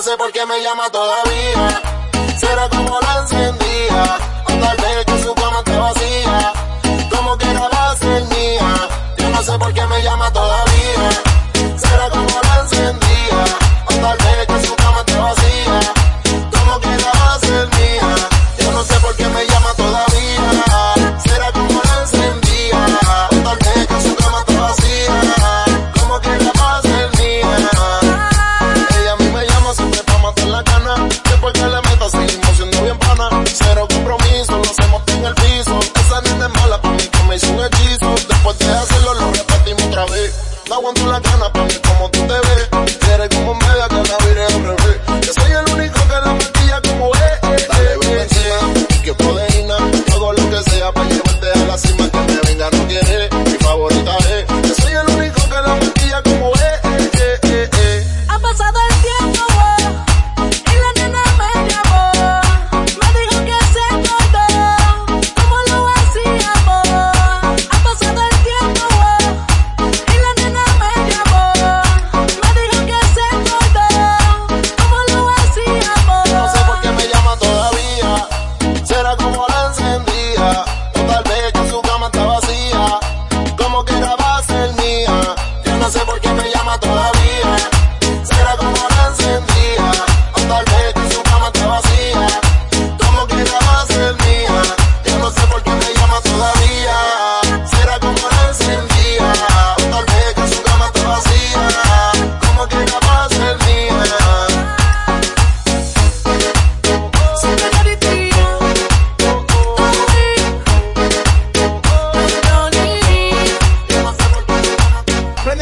no sé por qué me llama todavía. Será como la encendía, o tal que su cama está vacía. Como quiera va a ser mía, yo no sé por qué me llama todavía. las ganas para mí como tú te ves. Eres como media con la al revés. Yo soy el único que la maquilla como es.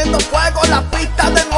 prendiendo fuego la pista de